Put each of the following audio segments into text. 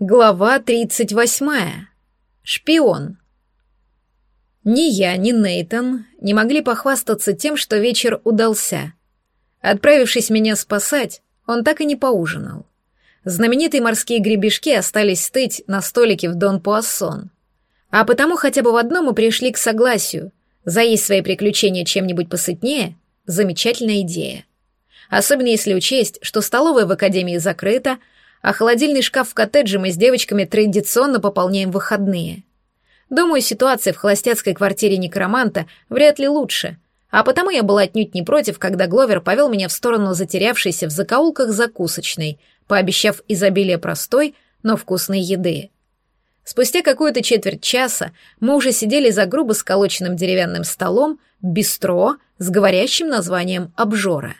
Глава 38. Шпион. Ни я, ни Нейтон не могли похвастаться тем, что вечер удался. Отправившись меня спасать, он так и не поужинал. Знаменитые морские гребешки остались стыть на столике в Дон Пуассон. А потому хотя бы в одном мы пришли к согласию. Заесть свои приключения чем-нибудь посытнее — замечательная идея. Особенно если учесть, что столовая в академии закрыта — а холодильный шкаф в коттедже мы с девочками традиционно пополняем выходные. Думаю, ситуация в холостяцкой квартире некроманта вряд ли лучше, а потому я была отнюдь не против, когда Гловер повел меня в сторону затерявшейся в закоулках закусочной, пообещав изобилие простой, но вкусной еды. Спустя какую-то четверть часа мы уже сидели за грубо сколоченным деревянным столом бистро с говорящим названием «обжора».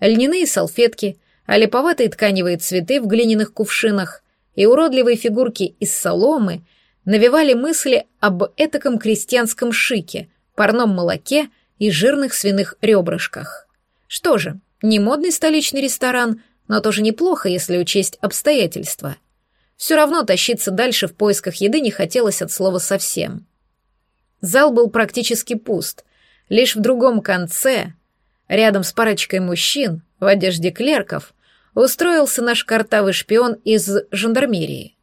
Льняные салфетки — а липоватые тканевые цветы в глиняных кувшинах и уродливые фигурки из соломы навевали мысли об этаком крестьянском шике, парном молоке и жирных свиных ребрышках. Что же, не модный столичный ресторан, но тоже неплохо, если учесть обстоятельства. Все равно тащиться дальше в поисках еды не хотелось от слова совсем. Зал был практически пуст. Лишь в другом конце, рядом с парочкой мужчин в одежде клерков, устроился наш картавый шпион из жандармерии.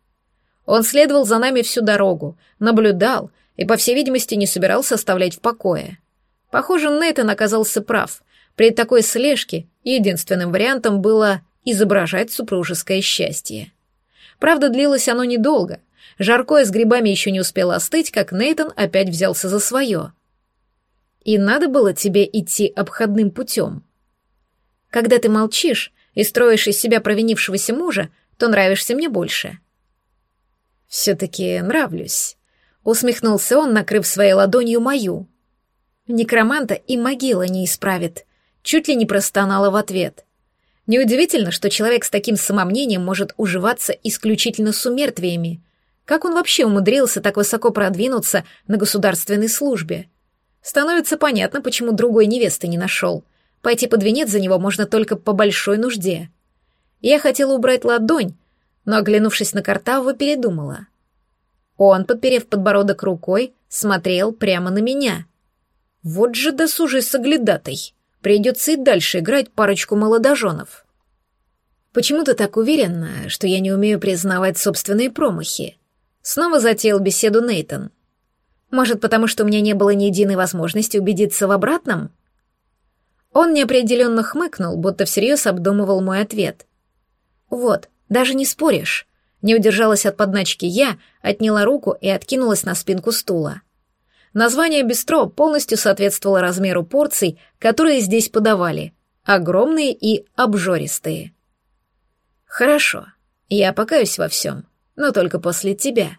Он следовал за нами всю дорогу, наблюдал и, по всей видимости, не собирался оставлять в покое. Похоже, Нейтан оказался прав. При такой слежке единственным вариантом было изображать супружеское счастье. Правда, длилось оно недолго. Жаркое с грибами еще не успело остыть, как Нейтан опять взялся за свое. И надо было тебе идти обходным путем. Когда ты молчишь, и строишь из себя провинившегося мужа, то нравишься мне больше». «Все-таки нравлюсь», — усмехнулся он, накрыв своей ладонью мою. «Некроманта и могила не исправит», — чуть ли не простонала в ответ. Неудивительно, что человек с таким самомнением может уживаться исключительно с умертвиями. Как он вообще умудрился так высоко продвинуться на государственной службе? Становится понятно, почему другой невесты не нашел — Пойти под венец за него можно только по большой нужде. Я хотела убрать ладонь, но, оглянувшись на Картавого, передумала. Он, подперев подбородок рукой, смотрел прямо на меня. Вот же досужий соглядатай. Придется и дальше играть парочку молодоженов. Почему ты так уверена, что я не умею признавать собственные промахи? Снова затеял беседу Нейтон. Может, потому что у меня не было ни единой возможности убедиться в обратном? Он неопределенно хмыкнул, будто всерьез обдумывал мой ответ. «Вот, даже не споришь». Не удержалась от подначки я, отняла руку и откинулась на спинку стула. Название бистро полностью соответствовало размеру порций, которые здесь подавали. Огромные и обжористые. «Хорошо, я покаюсь во всем, но только после тебя».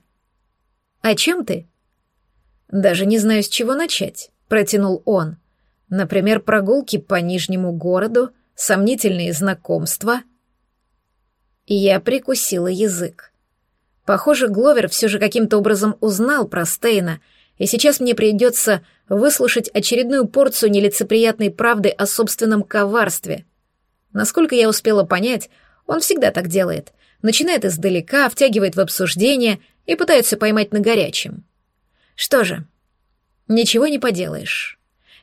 «О чем ты?» «Даже не знаю, с чего начать», — протянул он. Например, прогулки по Нижнему городу, сомнительные знакомства. И я прикусила язык. Похоже, Гловер все же каким-то образом узнал про Стейна, и сейчас мне придется выслушать очередную порцию нелицеприятной правды о собственном коварстве. Насколько я успела понять, он всегда так делает. Начинает издалека, втягивает в обсуждение и пытается поймать на горячем. Что же, ничего не поделаешь.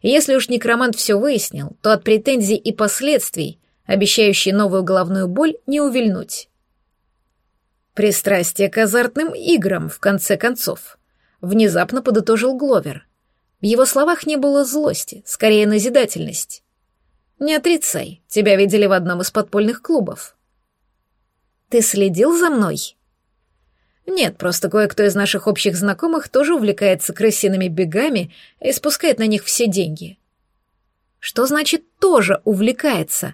Если уж некромант все выяснил, то от претензий и последствий, обещающие новую головную боль, не увильнуть. Пристрастие к азартным играм, в конце концов. Внезапно подытожил Гловер. В его словах не было злости, скорее назидательность. Не отрицай, тебя видели в одном из подпольных клубов. Ты следил за мной? Нет, просто кое-кто из наших общих знакомых тоже увлекается крысиными бегами и спускает на них все деньги. Что значит «тоже увлекается»?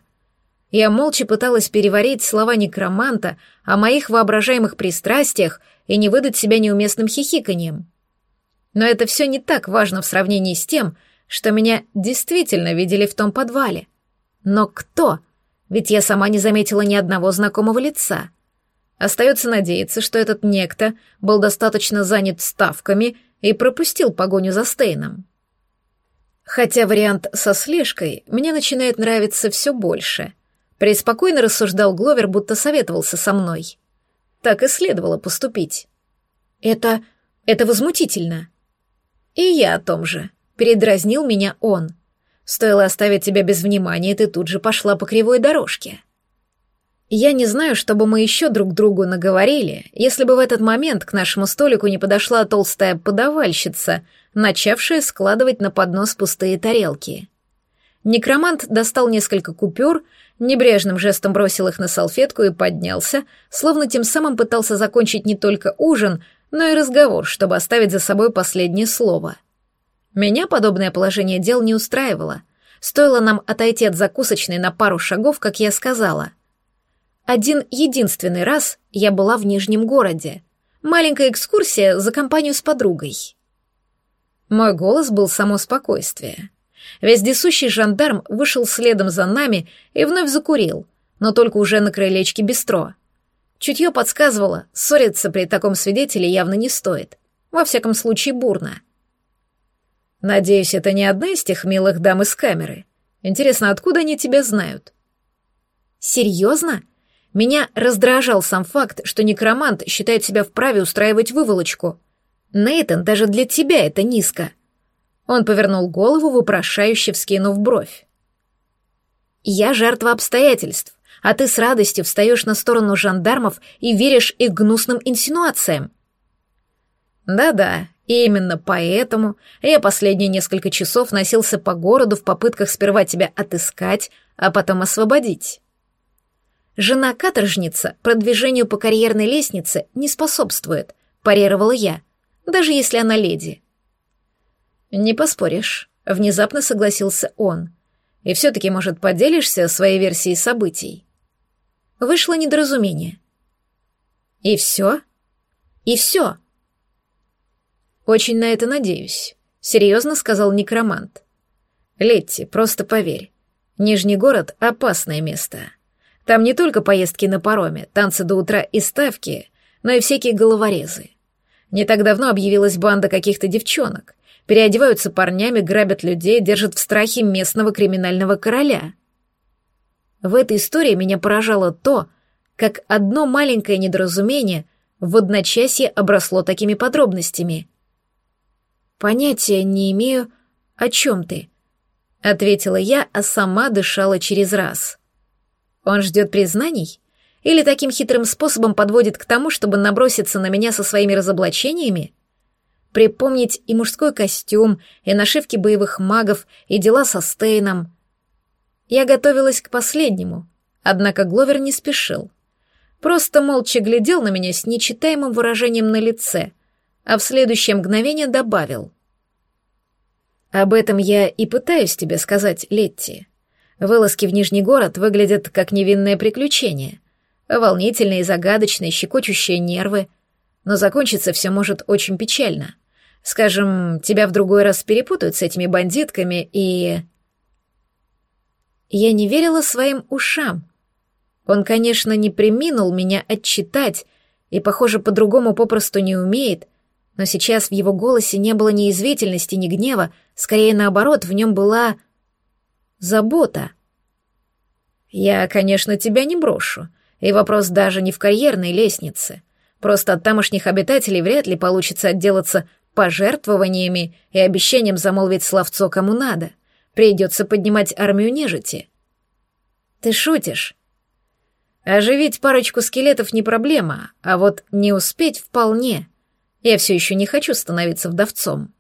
Я молча пыталась переварить слова некроманта о моих воображаемых пристрастиях и не выдать себя неуместным хихиканьем. Но это все не так важно в сравнении с тем, что меня действительно видели в том подвале. Но кто? Ведь я сама не заметила ни одного знакомого лица — Остается надеяться, что этот некто был достаточно занят ставками и пропустил погоню за Стейном. Хотя вариант со слежкой мне начинает нравиться все больше. Преспокойно рассуждал Гловер, будто советовался со мной. Так и следовало поступить. Это... это возмутительно. И я о том же. Передразнил меня он. Стоило оставить тебя без внимания, ты тут же пошла по кривой дорожке. Я не знаю, что бы мы еще друг другу наговорили, если бы в этот момент к нашему столику не подошла толстая подавальщица, начавшая складывать на поднос пустые тарелки. Некромант достал несколько купюр, небрежным жестом бросил их на салфетку и поднялся, словно тем самым пытался закончить не только ужин, но и разговор, чтобы оставить за собой последнее слово. Меня подобное положение дел не устраивало. Стоило нам отойти от закусочной на пару шагов, как я сказала — один единственный раз я была в Нижнем городе. Маленькая экскурсия за компанию с подругой. Мой голос был само спокойствие. Вездесущий жандарм вышел следом за нами и вновь закурил, но только уже на крылечке бистро. Чутье подсказывало, ссориться при таком свидетеле явно не стоит. Во всяком случае, бурно. Надеюсь, это не одна из тех милых дам из камеры. Интересно, откуда они тебя знают? Серьезно? Меня раздражал сам факт, что некромант считает себя вправе устраивать выволочку. Нейтан, даже для тебя это низко. Он повернул голову, вопрошающе вскинув бровь. Я жертва обстоятельств, а ты с радостью встаешь на сторону жандармов и веришь их гнусным инсинуациям. Да-да, именно поэтому я последние несколько часов носился по городу в попытках сперва тебя отыскать, а потом освободить. Жена-каторжница продвижению по карьерной лестнице не способствует, парировала я, даже если она леди. Не поспоришь, внезапно согласился он. И все-таки, может, поделишься своей версией событий? Вышло недоразумение. И все? И все. Очень на это надеюсь, серьезно сказал некромант. Летти, просто поверь. Нижний город — опасное место. Там не только поездки на пароме, танцы до утра и ставки, но и всякие головорезы. Не так давно объявилась банда каких-то девчонок. Переодеваются парнями, грабят людей, держат в страхе местного криминального короля. В этой истории меня поражало то, как одно маленькое недоразумение в одночасье обросло такими подробностями. «Понятия не имею, о чем ты», — ответила я, а сама дышала через раз. Он ждет признаний? Или таким хитрым способом подводит к тому, чтобы наброситься на меня со своими разоблачениями? Припомнить и мужской костюм, и нашивки боевых магов, и дела со Стейном. Я готовилась к последнему, однако Гловер не спешил. Просто молча глядел на меня с нечитаемым выражением на лице, а в следующее мгновение добавил. «Об этом я и пытаюсь тебе сказать, Летти. Вылазки в Нижний город выглядят как невинное приключение. Волнительные загадочные, щекочущие нервы. Но закончиться все может очень печально. Скажем, тебя в другой раз перепутают с этими бандитками и... Я не верила своим ушам. Он, конечно, не приминул меня отчитать и, похоже, по-другому попросту не умеет, но сейчас в его голосе не было ни извительности, ни гнева, скорее наоборот, в нем была забота. Я, конечно, тебя не брошу, и вопрос даже не в карьерной лестнице. Просто от тамошних обитателей вряд ли получится отделаться пожертвованиями и обещанием замолвить словцо кому надо. Придется поднимать армию нежити. Ты шутишь? Оживить парочку скелетов не проблема, а вот не успеть вполне. Я все еще не хочу становиться вдовцом.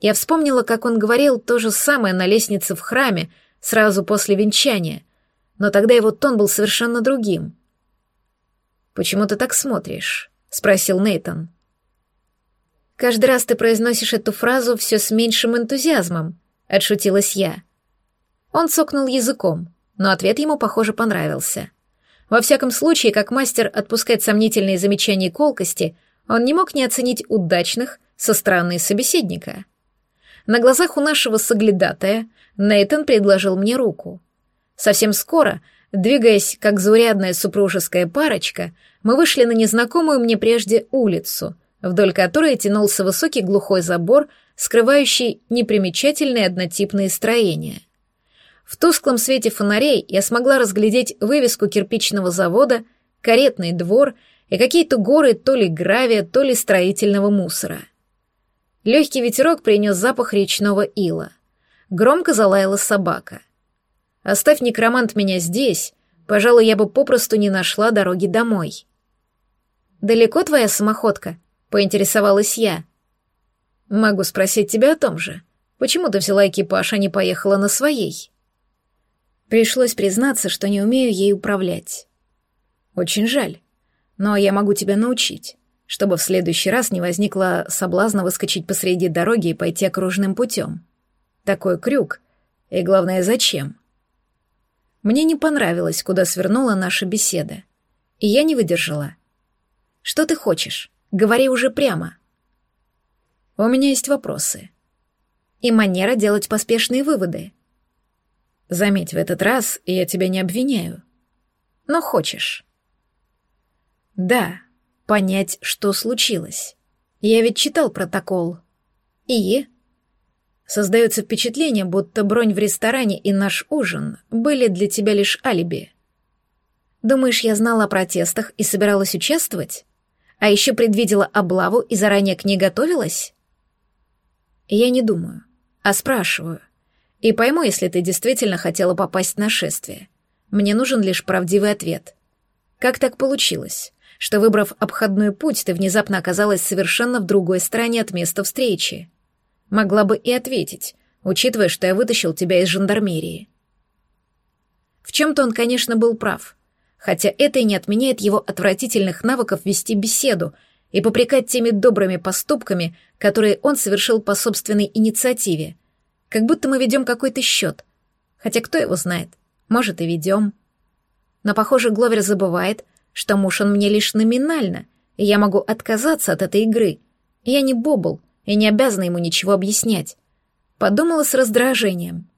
Я вспомнила, как он говорил то же самое на лестнице в храме, сразу после венчания, но тогда его тон был совершенно другим. «Почему ты так смотришь?» — спросил Нейтон. «Каждый раз ты произносишь эту фразу все с меньшим энтузиазмом», — отшутилась я. Он цокнул языком, но ответ ему, похоже, понравился. Во всяком случае, как мастер отпускать сомнительные замечания и колкости, он не мог не оценить удачных со стороны собеседника. На глазах у нашего соглядатая Нейтон предложил мне руку. Совсем скоро, двигаясь как заурядная супружеская парочка, мы вышли на незнакомую мне прежде улицу, вдоль которой тянулся высокий глухой забор, скрывающий непримечательные однотипные строения. В тусклом свете фонарей я смогла разглядеть вывеску кирпичного завода, каретный двор и какие-то горы то ли гравия, то ли строительного мусора. Легкий ветерок принес запах речного ила. Громко залаяла собака. Оставь некромант меня здесь, пожалуй, я бы попросту не нашла дороги домой. «Далеко твоя самоходка?» — поинтересовалась я. «Могу спросить тебя о том же. Почему ты взяла экипаж, а не поехала на своей?» Пришлось признаться, что не умею ей управлять. Очень жаль, но я могу тебя научить, чтобы в следующий раз не возникло соблазна выскочить посреди дороги и пойти окружным путем. Такой крюк. И главное, зачем? Мне не понравилось, куда свернула наша беседа. И я не выдержала. Что ты хочешь? Говори уже прямо. У меня есть вопросы. И манера делать поспешные выводы. Заметь, в этот раз я тебя не обвиняю. Но хочешь. Да, понять, что случилось. Я ведь читал протокол. И? Создается впечатление, будто бронь в ресторане и наш ужин были для тебя лишь алиби. Думаешь, я знала о протестах и собиралась участвовать? А еще предвидела облаву и заранее к ней готовилась? Я не думаю, а спрашиваю. И пойму, если ты действительно хотела попасть на шествие. Мне нужен лишь правдивый ответ. Как так получилось, что, выбрав обходной путь, ты внезапно оказалась совершенно в другой стороне от места встречи? Могла бы и ответить, учитывая, что я вытащил тебя из жандармерии. В чем-то он, конечно, был прав, хотя это и не отменяет его отвратительных навыков вести беседу и попрекать теми добрыми поступками, которые он совершил по собственной инициативе — как будто мы ведем какой-то счет. Хотя кто его знает? Может, и ведем. Но, похоже, Гловер забывает, что муж он мне лишь номинально, и я могу отказаться от этой игры. Я не Бобл и не обязана ему ничего объяснять. Подумала с раздражением.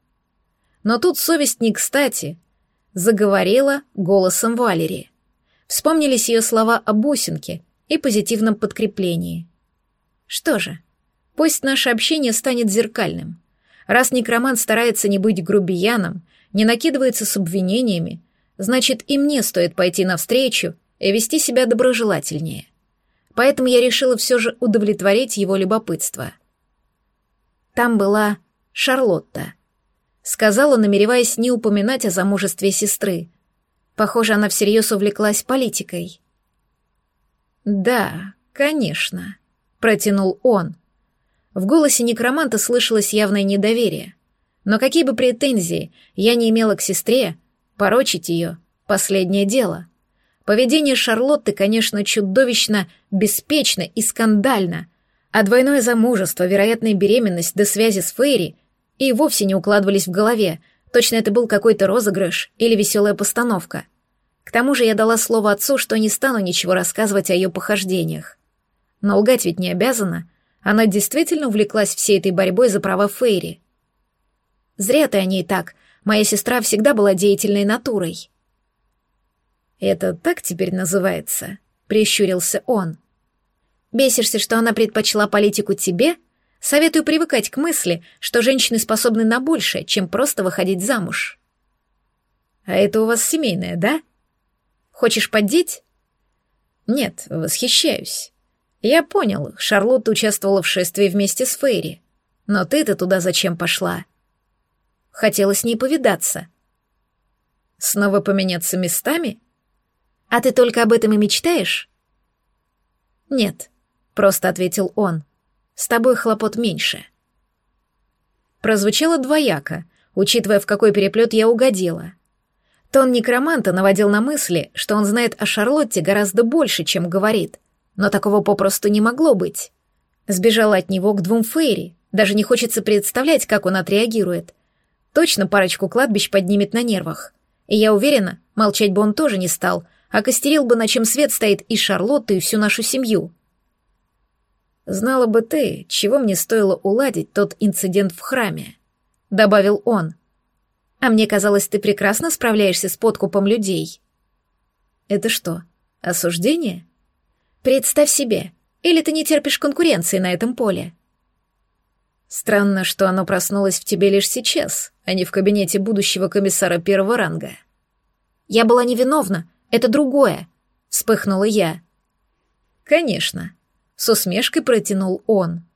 Но тут совесть не кстати. Заговорила голосом Валерии. Вспомнились ее слова о бусинке и позитивном подкреплении. Что же, пусть наше общение станет зеркальным. Раз некромант старается не быть грубияном, не накидывается с обвинениями, значит и мне стоит пойти навстречу и вести себя доброжелательнее. Поэтому я решила все же удовлетворить его любопытство. Там была Шарлотта. Сказала, намереваясь не упоминать о замужестве сестры. Похоже, она всерьез увлеклась политикой. «Да, конечно», — протянул он. В голосе некроманта слышалось явное недоверие. Но какие бы претензии я не имела к сестре, порочить ее — последнее дело. Поведение Шарлотты, конечно, чудовищно беспечно и скандально, а двойное замужество, вероятная беременность до связи с Фейри и вовсе не укладывались в голове, точно это был какой-то розыгрыш или веселая постановка. К тому же я дала слово отцу, что не стану ничего рассказывать о ее похождениях. Но лгать ведь не обязана — она действительно увлеклась всей этой борьбой за права Фейри. Зря ты о ней так. Моя сестра всегда была деятельной натурой. Это так теперь называется, прищурился он. Бесишься, что она предпочла политику тебе? Советую привыкать к мысли, что женщины способны на большее, чем просто выходить замуж. А это у вас семейное, да? Хочешь поддеть? Нет, восхищаюсь. Я понял, Шарлотта участвовала в шествии вместе с Фейри. Но ты-то туда зачем пошла? Хотела с ней повидаться. Снова поменяться местами? А ты только об этом и мечтаешь? Нет, просто ответил он. С тобой хлопот меньше. Прозвучало двояко, учитывая, в какой переплет я угодила. Тон некроманта наводил на мысли, что он знает о Шарлотте гораздо больше, чем говорит — но такого попросту не могло быть. Сбежала от него к двум Фейри, даже не хочется представлять, как он отреагирует. Точно парочку кладбищ поднимет на нервах. И я уверена, молчать бы он тоже не стал, а костерил бы, на чем свет стоит и Шарлотту, и всю нашу семью. «Знала бы ты, чего мне стоило уладить тот инцидент в храме», — добавил он. «А мне казалось, ты прекрасно справляешься с подкупом людей». «Это что, осуждение?» Представь себе, или ты не терпишь конкуренции на этом поле? Странно, что оно проснулось в тебе лишь сейчас, а не в кабинете будущего комиссара первого ранга. Я была невиновна, это другое. — вспыхнула я. «Конечно», — с усмешкой протянул он.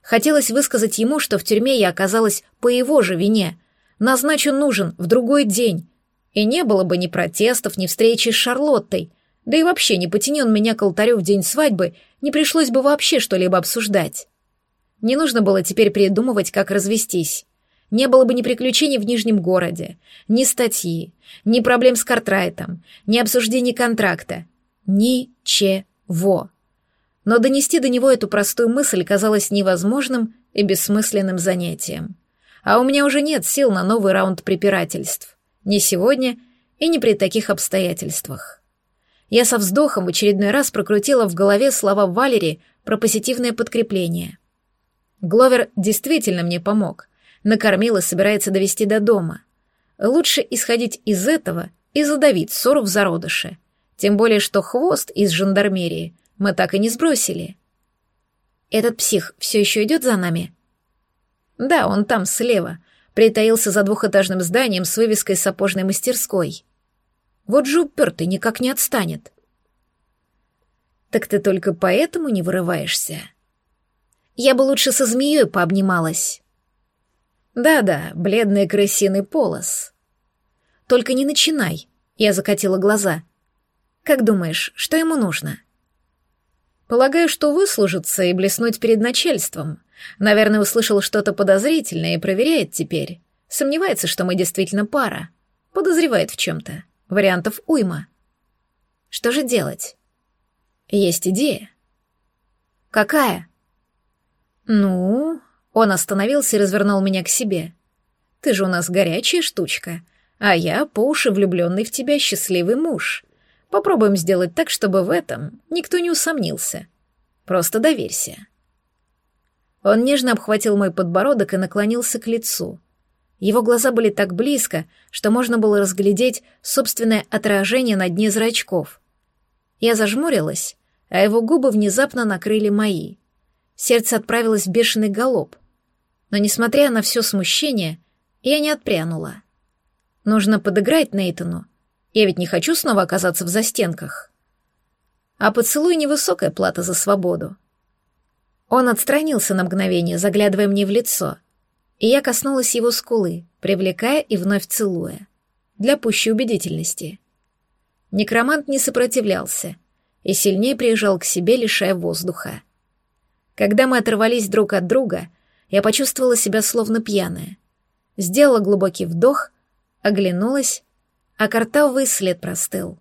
Хотелось высказать ему, что в тюрьме я оказалась по его же вине. Назначу нужен в другой день. И не было бы ни протестов, ни встречи с Шарлоттой. Да и вообще, не потянен меня к алтарю в день свадьбы, не пришлось бы вообще что-либо обсуждать. Не нужно было теперь придумывать, как развестись. Не было бы ни приключений в Нижнем городе, ни статьи, ни проблем с Картрайтом, ни обсуждений контракта. Ничего но донести до него эту простую мысль казалось невозможным и бессмысленным занятием. А у меня уже нет сил на новый раунд препирательств. Ни сегодня и не при таких обстоятельствах. Я со вздохом в очередной раз прокрутила в голове слова Валери про позитивное подкрепление. Гловер действительно мне помог. Накормил и собирается довести до дома. Лучше исходить из этого и задавить ссору в зародыше. Тем более, что хвост из жандармерии — мы так и не сбросили. Этот псих все еще идет за нами? Да, он там, слева. Притаился за двухэтажным зданием с вывеской сапожной мастерской. Вот же упертый никак не отстанет. Так ты только поэтому не вырываешься? Я бы лучше со змеей пообнималась. Да-да, бледный крысиный полос. Только не начинай, я закатила глаза. Как думаешь, что ему нужно? Полагаю, что выслужиться и блеснуть перед начальством. Наверное, услышал что-то подозрительное и проверяет теперь. Сомневается, что мы действительно пара. Подозревает в чем-то. Вариантов уйма. Что же делать? Есть идея. Какая? Ну, он остановился и развернул меня к себе. Ты же у нас горячая штучка, а я по уши влюбленный в тебя счастливый муж. Попробуем сделать так, чтобы в этом никто не усомнился. Просто доверься. Он нежно обхватил мой подбородок и наклонился к лицу. Его глаза были так близко, что можно было разглядеть собственное отражение на дне зрачков. Я зажмурилась, а его губы внезапно накрыли мои. Сердце отправилось в бешеный галоп. Но, несмотря на все смущение, я не отпрянула. Нужно подыграть Нейтану, я ведь не хочу снова оказаться в застенках. А поцелуй — невысокая плата за свободу. Он отстранился на мгновение, заглядывая мне в лицо, и я коснулась его скулы, привлекая и вновь целуя. Для пущей убедительности. Некромант не сопротивлялся и сильнее приезжал к себе, лишая воздуха. Когда мы оторвались друг от друга, я почувствовала себя словно пьяная. Сделала глубокий вдох, оглянулась а картавый след простыл.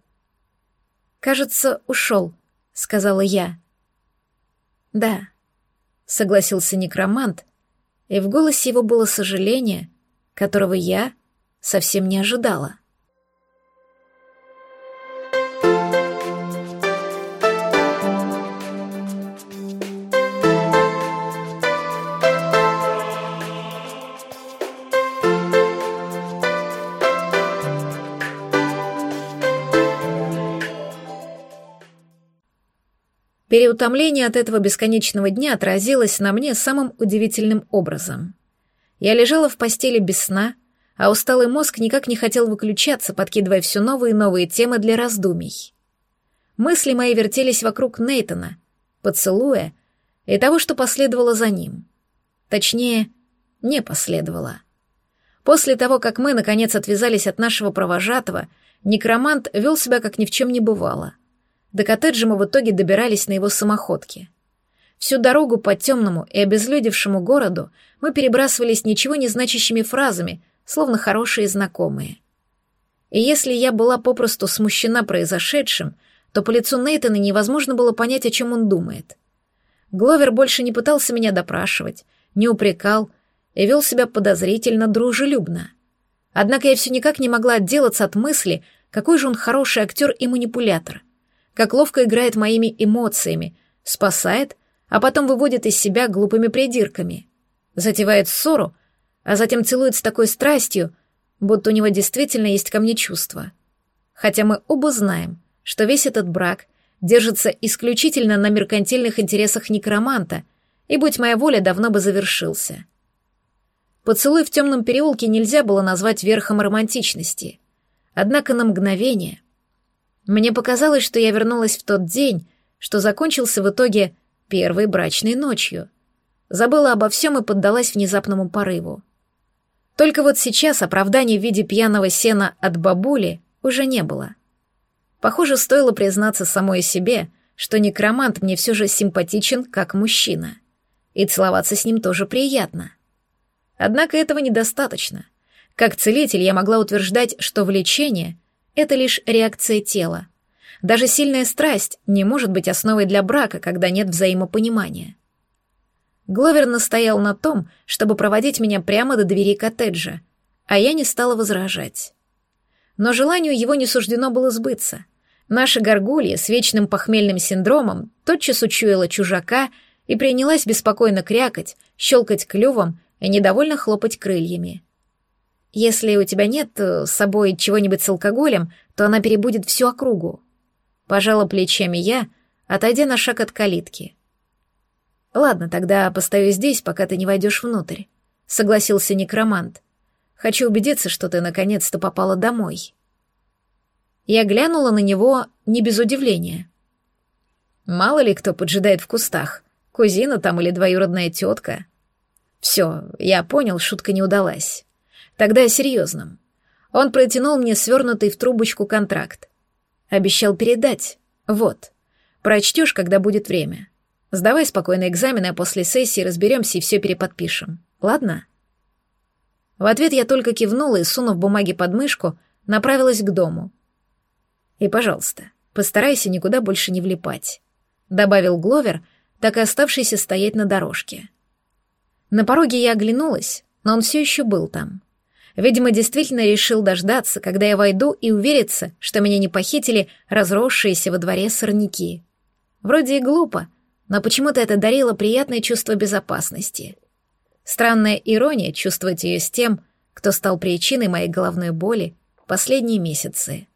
«Кажется, ушел», — сказала я. «Да», — согласился некромант, и в голосе его было сожаление, которого я совсем не ожидала. Переутомление от этого бесконечного дня отразилось на мне самым удивительным образом. Я лежала в постели без сна, а усталый мозг никак не хотел выключаться, подкидывая все новые и новые темы для раздумий. Мысли мои вертелись вокруг Нейтона, поцелуя и того, что последовало за ним. Точнее, не последовало. После того, как мы, наконец, отвязались от нашего провожатого, некромант вел себя, как ни в чем не бывало — до коттеджа мы в итоге добирались на его самоходке. Всю дорогу по темному и обезлюдевшему городу мы перебрасывались ничего не значащими фразами, словно хорошие знакомые. И если я была попросту смущена произошедшим, то по лицу Нейтана невозможно было понять, о чем он думает. Гловер больше не пытался меня допрашивать, не упрекал и вел себя подозрительно дружелюбно. Однако я все никак не могла отделаться от мысли, какой же он хороший актер и манипулятор — как ловко играет моими эмоциями, спасает, а потом выводит из себя глупыми придирками. Затевает ссору, а затем целует с такой страстью, будто у него действительно есть ко мне чувства. Хотя мы оба знаем, что весь этот брак держится исключительно на меркантильных интересах некроманта, и, будь моя воля, давно бы завершился. Поцелуй в темном переулке нельзя было назвать верхом романтичности. Однако на мгновение Мне показалось, что я вернулась в тот день, что закончился в итоге первой брачной ночью. Забыла обо всем и поддалась внезапному порыву. Только вот сейчас оправдания в виде пьяного сена от бабули уже не было. Похоже, стоило признаться самой себе, что некромант мне все же симпатичен как мужчина. И целоваться с ним тоже приятно. Однако этого недостаточно. Как целитель я могла утверждать, что влечение — это лишь реакция тела. Даже сильная страсть не может быть основой для брака, когда нет взаимопонимания. Гловер настоял на том, чтобы проводить меня прямо до двери коттеджа, а я не стала возражать. Но желанию его не суждено было сбыться. Наша горгулья с вечным похмельным синдромом тотчас учуяла чужака и принялась беспокойно крякать, щелкать клювом и недовольно хлопать крыльями. Если у тебя нет э, с собой чего-нибудь с алкоголем, то она перебудет всю округу. Пожала плечами я, отойдя на шаг от калитки. Ладно, тогда постою здесь, пока ты не войдешь внутрь, согласился некромант. Хочу убедиться, что ты наконец-то попала домой. Я глянула на него не без удивления. Мало ли кто поджидает в кустах, кузина там или двоюродная тетка. Все, я понял, шутка не удалась. Тогда о серьезном. Он протянул мне свернутый в трубочку контракт. Обещал передать. Вот. Прочтешь, когда будет время. Сдавай спокойно экзамены, а после сессии разберемся и все переподпишем. Ладно? В ответ я только кивнула и, сунув бумаги под мышку, направилась к дому. И, пожалуйста, постарайся никуда больше не влипать, добавил Гловер, так и оставшийся стоять на дорожке. На пороге я оглянулась, но он все еще был там. Видимо, действительно решил дождаться, когда я войду и увериться, что меня не похитили разросшиеся во дворе сорняки. Вроде и глупо, но почему-то это дарило приятное чувство безопасности. Странная ирония чувствовать ее с тем, кто стал причиной моей головной боли последние месяцы.